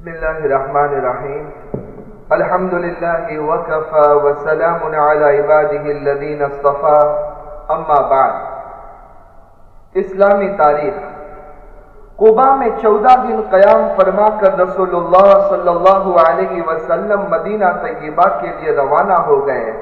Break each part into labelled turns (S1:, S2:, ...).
S1: بسم الله الرحمن الرحيم الحمد لله وكفى وسلام على عباده الذين اصطفى اما بعد۔ اسلامی تاریخ۔ قبا میں چودہ دن قیام فرما کر رسول اللہ صلی اللہ علیہ وسلم مدینہ طیبہ کے لیے روانہ ہو گئے۔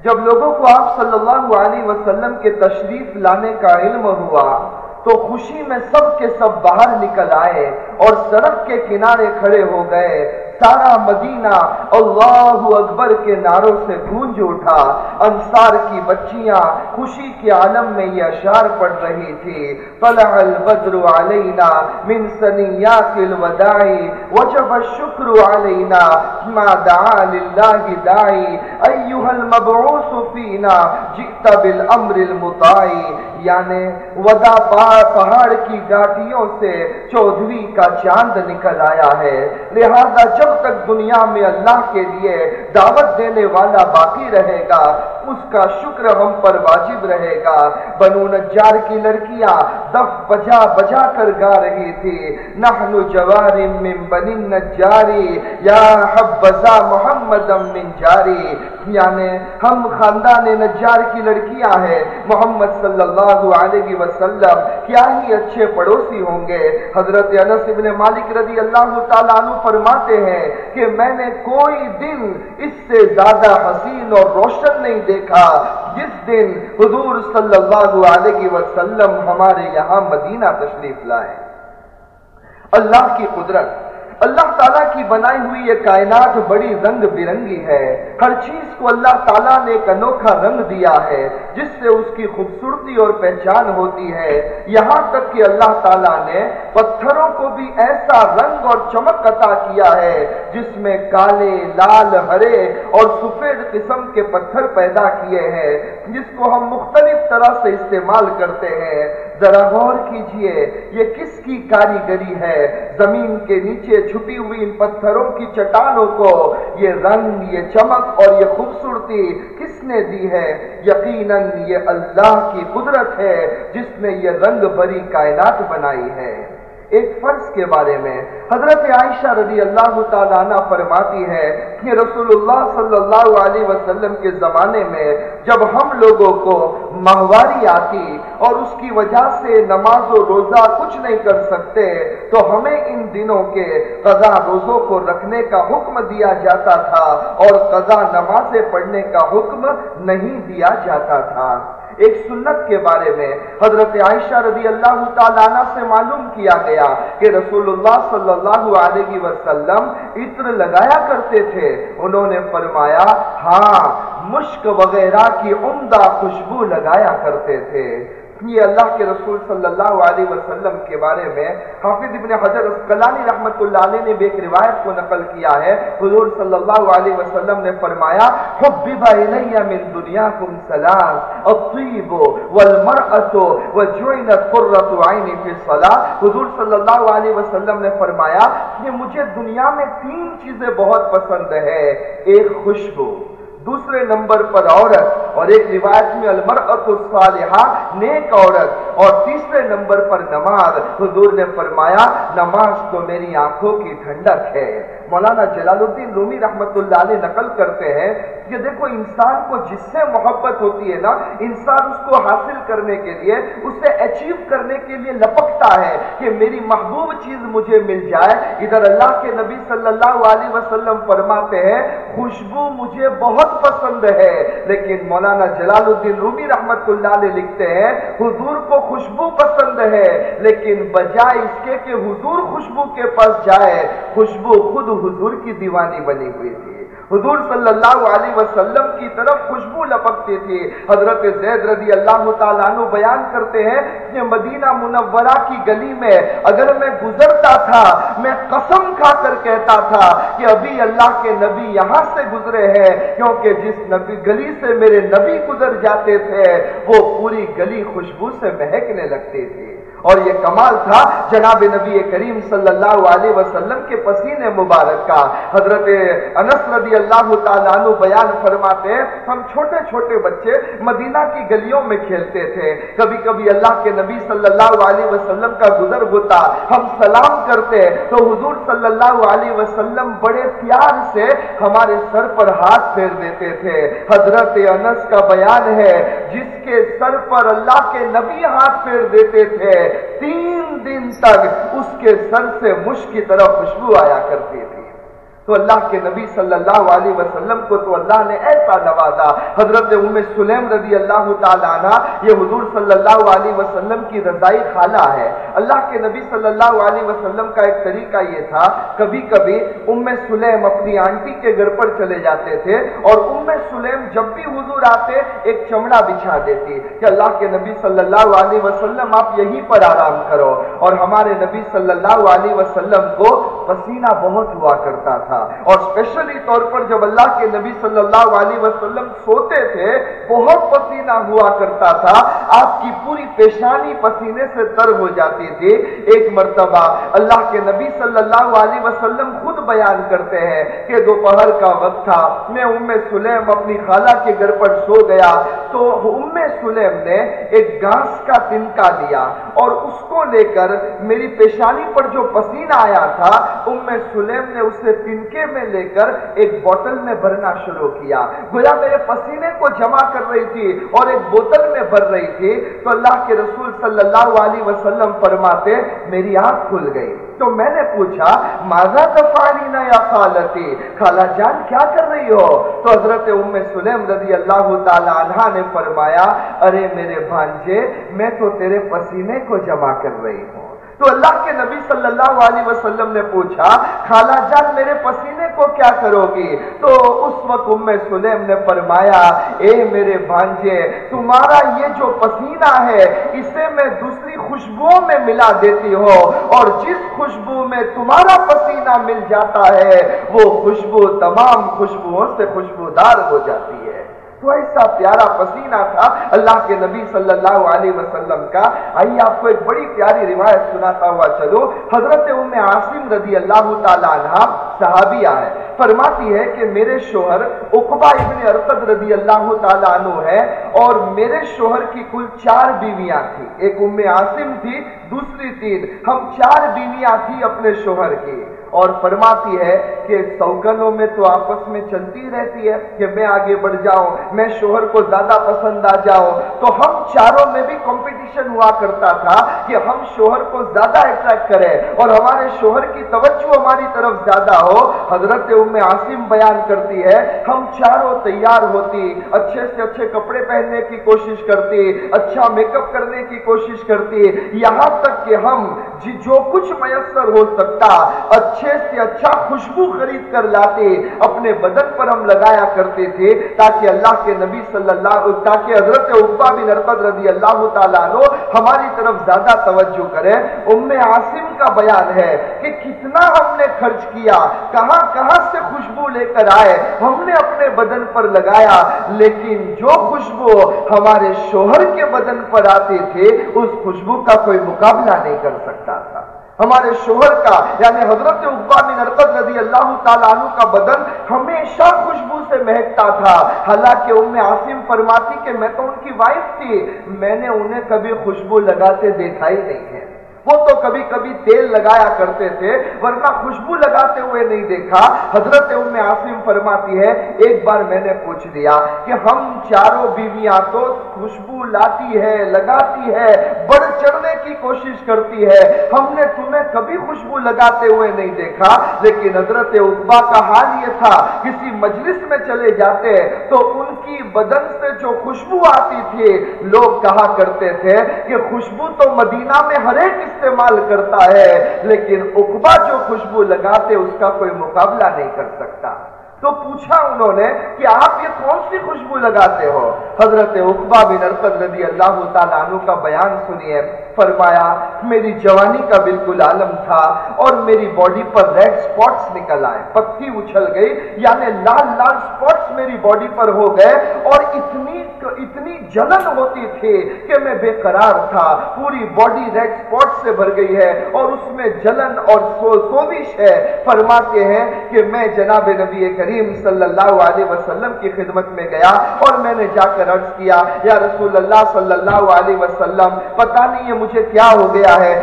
S1: جب لوگوں کو آپ صلی اللہ علیہ وسلم کے تشریف لانے کا علم ہوا تو خوشی میں سب کے سب باہر نکل آئے اور سڑک کے کنارے کھڑے ہو گئے۔ سارا مدینہ اللہ اکبر کے نعروں سے گونج اٹھا۔ انصار کی بچیاں خوشی کے عالم میں یہ اشار پڑھ رہی تھی۔ طلع البدر علینا من سنیات الوداع، وجب الشکر علینا ما دعا للہ داعی۔ ایوہ المبعوث فینا، جئت بالامر المطاعی یعنی ودا پہاڑ کی گاٹیوں سے چودھوی کا چاند نکل آیا ہے۔ لہذا جب تک دنیا میں اللہ کے لیے دعوت دینے والا باقی رہے گا۔ اس کا شکر ہم پر واجب رہے گا۔ بنو نجار کی لڑکیاں دف بجا بجا کر گا رہی تھی۔ نحن جوار من بنی نجاری یا حبزا محمد من جاری۔ یعنی ہم خاندان نجار کی لڑکیاں ہیں۔ محمد صلی اللہ علیہ وسلم کیا ہی اچھے پڑوسی ہوں گے۔ حضرت انس ابن مالک رضی اللہ تعالیٰ عنہ فرماتے ہیں کہ میں نے کوئی دن اس سے زیادہ حسین اور روشن نہیں دیکھا۔ جس دن حضور صلی اللہ علیہ وسلم ہمارے یہاں مدینہ تشریف لائے۔ اللہ کی قدرت، اللہ تعالیٰ کی بنائی ہوئی یہ کائنات بڑی رنگ برنگی ہے۔ ہر چیز کو اللہ تعالیٰ نے ایک انوکھا رنگ دیا ہے، جس سے اس کی خوبصورتی اور پہچان ہوتی ہے۔ یہاں تک کہ اللہ تعالیٰ نے پتھروں کو بھی ایسا رنگ اور چمک عطا کیا ہے، جس میں کالے، لال، ہرے اور سفید قسم کے پتھر پیدا کیے ہیں، جس کو ہم مختلف طرح سے استعمال کرتے ہیں۔ ذرا غور کیجیے، یہ کس کی کاریگری ہے؟ زمین کے نیچے چھپی ہوئی ان پتھروں کی چٹانوں کو، یہ رنگ، یہ چمک اور یہ خوبصورتی کس نے دی ہے؟ یقیناً یہ اللہ کی قدرت ہے، جس نے یہ رنگ بھری کائنات بنائی ہے۔ ایک فرض کے بارے میں حضرت عائشہ رضی اللہ تعالیٰ عنہ فرماتی ہے کہ رسول اللہ صلی اللہ علیہ وسلم کے زمانے میں جب ہم لوگوں کو ماہواری آتی اور اس کی وجہ سے نماز و روزہ کچھ نہیں کر سکتے، تو ہمیں ان دنوں کے قضا روزوں کو رکھنے کا حکم دیا جاتا تھا اور قضا نمازیں پڑھنے کا حکم نہیں دیا جاتا تھا۔ ایک سنت کے بارے میں حضرت عائشہ رضی اللہ تعالیٰ سے معلوم کیا گیا کہ رسول اللہ صلی اللہ علیہ وسلم عطر لگایا کرتے تھے۔ انہوں نے فرمایا ہاں مشک وغیرہ کی عمدہ خوشبو لگایا کرتے تھے۔ یہ اللہ کے رسول صلی اللہ علیہ وسلم کے بارے میں حافظ ابن حجر اسقلانی رحمت اللہ علیہ نے ایک روایت کو نقل کیا ہے۔ حضور صلی اللہ علیہ وسلم نے فرمایا، حبب الی من دنیاکم ثلاث، الطیب والمرأة وجعلت قرۃ عینی فی الصلاۃ حضور صلی اللہ علیہ وسلم نے فرمایا کہ مجھے دنیا میں تین چیزیں بہت پسند ہے ایک خوشبو۔ دوسرے نمبر پر عورت اور ایک روایت میں المرأت الصالحہ نیک عورت اور تیسرے نمبر پر نماز، حضور نے فرمایا، نماز تو میری آنکھوں کی ٹھنڈک ہے۔ مولانا جلال الدین رومی رحمت اللہ علیہ نقل کرتے ہیں کہ دیکھو انسان کو جس سے محبت ہوتی ہے نا، انسان اس کو حاصل کرنے کے لیے، اسے اچیو کرنے کے لیے لپکتا ہے کہ میری محبوب چیز مجھے مل جائے۔ ادھر اللہ کے نبی صلی اللہ علیہ وسلم فرماتے ہیں، خوشبو مجھے بہت پسند ہے۔ لیکن مولانا جلال الدین رومی رحمت اللہ علیہ لکھتے ہیں، حضور کو خوشبو پسند ہے، لیکن بجائے اس کے کہ حضور خوشبو کے پاس جائے، خوشبو خود حضور کی دیوانی بنی ہوئی تھی۔ حضور صلی اللہ علیہ وسلم کی طرف خوشبو لپکتی تھی حضرت زید رضی اللہ تعالیٰ عنہ بیان کرتے ہیں کہ مدینہ منورہ کی گلی میں اگر میں گزرتا تھا، میں قسم کھا کر کہتا تھا کہ ابھی اللہ کے نبی یہاں سے گزرے ہیں، کیونکہ جس نبی گلی سے میرے نبی گزر جاتے تھے، وہ پوری گلی خوشبو سے مہکنے لگتی تھی اور یہ کمال تھا جناب نبی کریم صلی اللہ علیہ وسلم کے پسینے مبارک کا۔ حضرت انس رضی اللہ تعالیٰ عنہ بیان فرماتے ہیں، ہم چھوٹے چھوٹے بچے مدینہ کی گلیوں میں کھیلتے تھے۔ کبھی کبھی اللہ کے نبی صلی اللہ علیہ وسلم کا گزر ہوتا ہم سلام کرتے تو حضور صلی اللہ علیہ وسلم بڑے پیار سے ہمارے سر پر ہاتھ پھیر دیتے تھے۔ حضرت انس کا بیان ہے، جس کے سر پر اللہ کے نبی ہاتھ پھیر دیتے تھے۔ تین دن تک اس کے سر سے مشک کی طرح خوشبو آیا کرتی تھی۔ تو اللہ کے نبی صلی اللہ علیہ وسلم کو تو اللہ نے ایسا نوازا حضرت ام سلیم رضی اللہ تعالیٰ عنہ، یہ حضور صلی اللہ علیہ وسلم کی رضائی خالہ ہے۔ اللہ کے نبی صلی اللہ علیہ وسلم کا ایک طریقہ یہ تھا کبھی کبھی ام سلیم اپنی آنٹی کے گھر پر چلے جاتے تھے اور ام سلیم جب بھی حضور آتے، ایک چمڑا بچھا دیتی کہ اللہ کے نبی صلی اللہ علیہ وسلم، آپ یہیں پر آرام کرو۔ اور ہمارے نبی صلی اللہ علیہ وسلم کو پسینہ بہت ہوا کرتا تھا۔ اور اسپیشلی طور پر جب اللہ کے نبی صلی اللہ علیہ وسلم سوتے تھے، بہت پسینہ ہوا کرتا تھا۔ آپ کی پوری پیشانی پسینے سے تر ہو جاتی تھی۔ ایک مرتبہ اللہ کے نبی صلی اللہ علیہ وسلم خود بیان کرتے ہیں کہ دوپہر کا وقت تھا۔ میں ام سلیم اپنی خالہ کے گھر پر سو گیا۔ تو ام سلیم نے ایک گھاس کا تنکا لیا اور اس کو لے کر میری پیشانی پر جو پسینہ آیا تھا، ام سلیم نے اسے تنکا سرکے میں لے کر ایک بوتل میں بھرنا شروع کیا۔ گویا میرے پسینے کو جمع کر رہی تھی اور ایک بوتل میں بھر رہی تھی۔ تو اللہ کے رسول صلی اللہ علیہ وسلم فرماتے، میری آنکھ کھل گئی۔ تو میں نے پوچھا، ماذا تفعلی نا یا خالتی؟ خالہ جان، کیا کر رہی ہو؟ تو حضرت ام سلیم رضی اللہ تعالی عنہ نے فرمایا، ارے میرے بھانجے، میں تو تیرے پسینے کو جمع کر رہی ہوں۔ تو اللہ کے نبی صلی اللہ علیہ وسلم نے پوچھا، خالہ جان، میرے پسینے کو کیا کرو گی؟ تو اس وقت ام سلیم نے فرمایا، اے میرے بھانجے، تمہارا یہ جو پسینہ ہے، اسے میں دوسری خوشبو میں ملا دیتی ہو اور جس خوشبو میں تمہارا پسینہ مل جاتا ہے، وہ خوشبو تمام خوشبوؤں سے خوشبودار ہو جاتی ہے۔ تو ایسا پیارا پسینہ تھا اللہ کے نبی صلی اللہ علیہ وسلم کا؟ آئیے آپ کو ایک بڑی پیاری روایت سناتا ہوا چلو حضرت ام عاصم رضی اللہ تعالیٰ عنہ صحابیہ ہے فرماتی ہے کہ میرے شوہر اقبا ابن ارقد رضی اللہ تعالیٰ عنہ ہے اور میرے شوہر کی کل چار بیویاں تھی ایک ام عاصم تھی، دوسری تین۔ ہم چار بیویاں تھی اپنے شوہر کی اور فرماتی ہے کہ سوگنوں میں تو آپس میں چلتی رہتی ہے کہ میں آگے بڑھ جاؤں، میں شوہر کو زیادہ پسند آ جاؤں۔ تو ہم چاروں میں بھی کمپٹیشن ہوا کرتا تھا کہ ہم شوہر کو زیادہ اٹریکٹ کریں اور ہمارے شوہر کی توجہ ہماری طرف زیادہ ہو۔ حضرت ام عاصم بیان کرتی ہے، ہم چاروں تیار ہوتی، اچھے سے اچھے کپڑے پہننے کی کوشش کرتی اچھا میک اپ کرنے کی کوشش کرتی۔ یہاں تک کہ ہم جی- جو کچھ میسر ہو سکتا اچھا اچھے سے اچھا خوشبو خرید کر لاتے، اپنے بدن پر ہم لگایا کرتے تھے، تاکہ اللہ کے نبی صلی اللہ، تاکہ حضرت عقبہ بن ارقد رضی اللہ تعالیٰ عنہ ہماری طرف زیادہ توجہ کرے ام عاصم کا بیان ہے کہ کتنا ہم نے خرچ کیا، کہاں کہاں سے خوشبو لے کر آئے؟ ہم نے اپنے بدن پر لگایا، لیکن جو خوشبو ہمارے شوہر کے بدن پر آتے تھے، اس خوشبو کا کوئی مقابلہ نہیں کر سکتا تھا۔ ہمارے شوہر کا یعنی حضرت عقبہ بن ارقد رضی اللہ تعالیٰ عنہ کا بدن ہمیشہ خوشبو سے مہکتا تھا۔ حالانکہ ام عاصم فرماتی کہ میں تو ان کی وائف تھی، میں نے انہیں کبھی خوشبو لگاتے دیکھا ہی نہیں ہے۔ وہ تو کبھی کبھی تیل لگایا کرتے تھے، ورنہ خوشبو لگاتے ہوئے نہیں دیکھا۔ حضرت ام عاصم فرماتی ہے، ایک بار میں نے پوچھ دیا کہ ہم چاروں بیویاں تو خوشبو لاتی ہے، لگاتی ہے، بڑھ چڑھنے کی کوشش کرتی ہے۔ ہم نے تمہیں کبھی خوشبو لگاتے ہوئے نہیں دیکھا، لیکن حضرت عقبہ کا حال یہ تھا، کسی مجلس میں چلے جاتے تو ان کی بدن سے جو خوشبو آتی تھی، لوگ کہا کرتے تھے کہ خوشبو تو مدینہ میں ہر ایک استعمال کرتا ہے، لیکن اقبا جو خوشبو لگاتے، اس کا کوئی مقابلہ نہیں کر سکتا۔ تو پوچھا انہوں نے کہ آپ یہ کون سی خوشبو لگاتے ہو؟ حضرت اقبا بن ارقد رضی اللہ تعالیٰ عنہ کا بیان سنیے۔ فرمایا، میری جوانی کا بالکل عالم تھا اور میری باڈی پر ریڈ سپاٹس نکل آئے۔ پتھی اچھل گئی یعنی لال لال سپاٹس میری باڈی پر ہو گئے اور اتنی اتنی جلن ہوتی تھی کہ میں بے قرار تھا۔ پوری باڈی ریڈ سپاٹ سے بھر گئی ہے اور اس میں جلن اور سو سوزش ہے۔ فرماتے ہیں کہ میں جناب نبی کریم صلی اللہ علیہ وسلم کی خدمت میں گیا اور میں نے جا کر عرض کیا، یا رسول اللہ صلی اللہ علیہ وسلم، پتہ نہیں یہ مجھے کیا ہو گیا ہے۔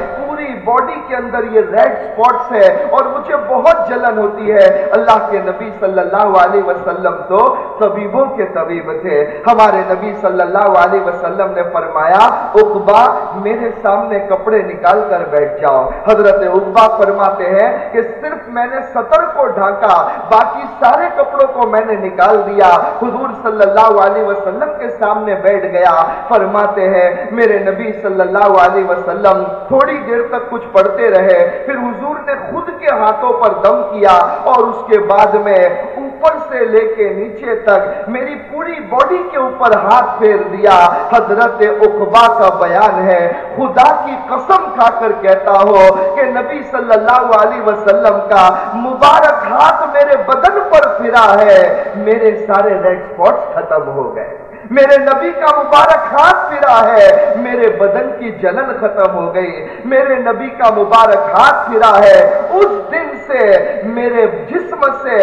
S1: باڈی کے اندر یہ ریڈ سپاٹس ہے اور مجھے بہت جلن ہوتی ہے۔ اللہ کے نبی صلی اللہ علیہ وسلم تو طبیبوں کے طبیب تھے۔ ہمارے نبی صلی اللہ علیہ وسلم نے فرمایا، اقبا، میرے سامنے کپڑے نکال کر بیٹھ جاؤ۔ حضرت اقبا فرماتے ہیں کہ صرف میں نے سطر کو ڈھانکا، باقی سارے کپڑوں کو میں نے نکال دیا۔ حضور صلی اللہ علیہ وسلم کے سامنے بیٹھ گیا۔ فرماتے ہیں، میرے نبی صلی اللہ علیہ وسلم تھوڑی دیر تک کچھ پڑھتے رہے، پھر حضور نے خود کے ہاتھوں پر دم کیا اور اس کے بعد میں اوپر سے لے کے نیچے تک میری پوری باڈی کے اوپر ہاتھ پھیر دیا۔ حضرت اقبا کا بیان ہے۔ خدا کی قسم کھا کر کہتا ہو کہ نبی صلی اللہ علیہ وسلم کا مبارک ہاتھ میرے بدن پر پھرا ہے۔ میرے سارے ریڈ سپاٹس ختم ہو گئے۔ میرے نبی کا مبارک ہاتھ پھرا ہے، میرے بدن کی جلن ختم ہو گئی۔ میرے نبی کا مبارک ہاتھ پھرا ہے۔ اس دن سے میرے جسم سے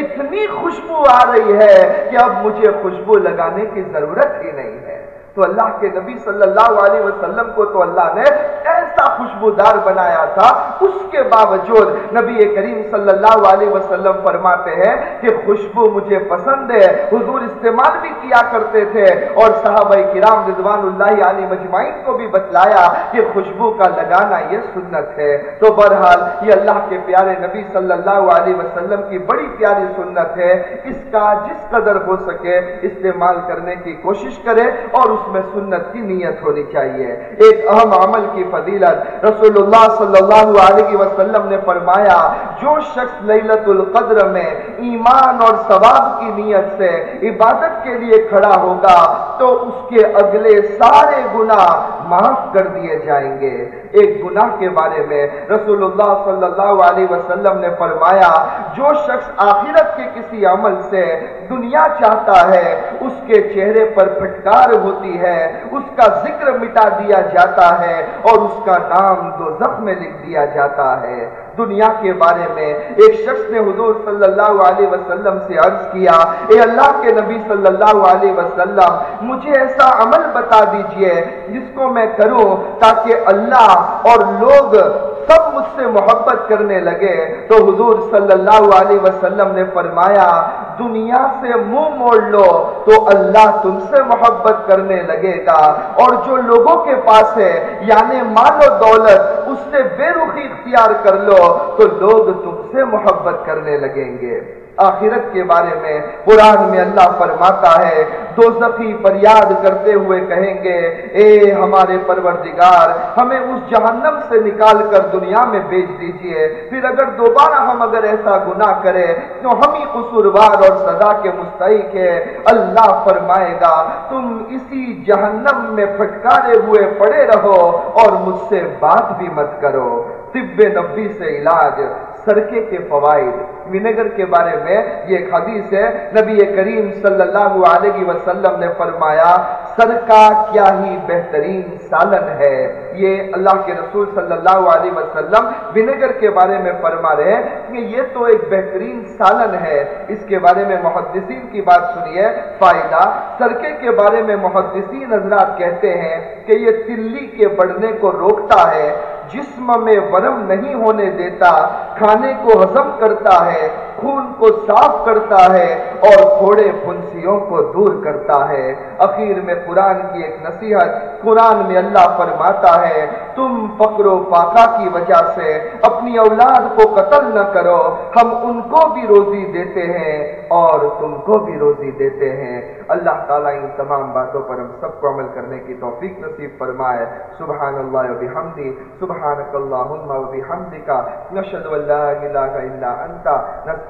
S1: اتنی خوشبو آ رہی ہے کہ اب مجھے خوشبو لگانے کی ضرورت ہی نہیں ہے۔ تو اللہ کے نبی صلی اللہ علیہ وسلم کو تو اللہ نے ایسا خوشبودار بنایا تھا۔ اس کے باوجود نبی کریم صلی اللہ علیہ وسلم فرماتے ہیں کہ خوشبو مجھے پسند ہے۔ حضور استعمال بھی کیا کرتے تھے اور صحابہ کرام رضوان اللہ علیہ مجمعین کو بھی بتلایا کہ خوشبو کا لگانا یہ سنت ہے۔ تو بہرحال یہ اللہ کے پیارے نبی صلی اللہ علیہ وسلم کی بڑی پیاری سنت ہے۔ اس کا جس قدر ہو سکے استعمال کرنے کی کوشش کرے اور اس اس میں سنت کی نیت ہونی چاہیے۔ ایک اہم عمل کی فضیلت رسول اللہ صلی اللہ علیہ وسلم نے فرمایا، جو شخص لیلت القدر میں ایمان اور ثواب کی نیت سے عبادت کے لیے کھڑا ہوگا، تو اس کے اگلے سارے گناہ معاف کر دیے جائیں گے۔ ایک گناہ کے بارے میں رسول اللہ صلی اللہ علیہ وسلم نے فرمایا، جو شخص آخرت کے کسی عمل سے دنیا چاہتا ہے، اس کے چہرے پر پھٹکار ہوتی ہے، اس کا ذکر مٹا دیا جاتا ہے اور اس کا نام دو زخم میں لکھ دیا جاتا ہے۔ دنیا کے بارے میں ایک شخص نے حضور صلی اللہ علیہ وسلم سے عرض کیا، اے اللہ کے نبی صلی اللہ علیہ وسلم، مجھے ایسا عمل بتا دیجیے جس کو میں کروں تاکہ اللہ اور لوگ سب مجھ سے محبت کرنے لگے۔ تو حضور صلی اللہ علیہ وسلم نے فرمایا، دنیا سے منہ موڑ لو تو اللہ تم سے محبت کرنے لگے گا۔ اور جو لوگوں کے پاس ہے یعنی مال و دولت، اس سے بے رخی اختیار کر لو۔ تو لوگ تم سے محبت کرنے لگیں گے۔ آخرت کے بارے میں قرآن میں اللہ فرماتا ہے، دو زخی فریاد کرتے ہوئے کہیں گے، اے ہمارے پروردگار، ہمیں اس جہنم سے نکال کر دنیا میں بیچ دیجیے۔ پھر اگر دوبارہ ہم اگر ایسا گناہ کرے تو ہم ہی قصوروار اور سزا کے مستحق ہے اللہ فرمائے گا، تم اسی جہنم میں پھٹکارے ہوئے پڑے رہو اور مجھ سے بات بھی مت کرو۔ طب نبی سے علاج سرکے کے فوائد۔ ونیگر کے بارے میں یہ ایک حدیث ہے، نبی کریم صلی اللہ علیہ وسلم نے فرمایا سرکہ کیا ہی بہترین سالن ہے۔ یہ اللہ کے رسول صلی اللہ علیہ وسلم ونیگر کے بارے میں فرما رہے ہیں کہ یہ تو ایک بہترین سالن ہے۔ اس کے بارے میں محدثین کی بات سنیے۔ فائدہ سرکے کے بارے میں محدثین حضرات کہتے ہیں کہ یہ تلی کے بڑھنے کو روکتا ہے۔ جسم میں ورم نہیں ہونے دیتا کھانے کو ہضم کرتا ہے۔ خون کو صاف کرتا ہے اور تھوڑے پھنسیوں کو دور کرتا ہے۔ اخیر میں قرآن کی ایک نصیحت، قرآن میں اللہ فرماتا ہے، تم فقر و فاقہ کی وجہ سے اپنی اولاد کو قتل نہ کرو، ہم ان کو بھی روزی دیتے ہیں اور تم کو بھی روزی دیتے ہیں۔ اللہ تعالیٰ ان تمام باتوں پر ہم سب کو عمل کرنے کی توفیق نصیب فرمائے۔ سبحان اللہ و بحمدی، سبحانک اللہم و بحمدک نشہد و لا الہ الا انتا نستغفرک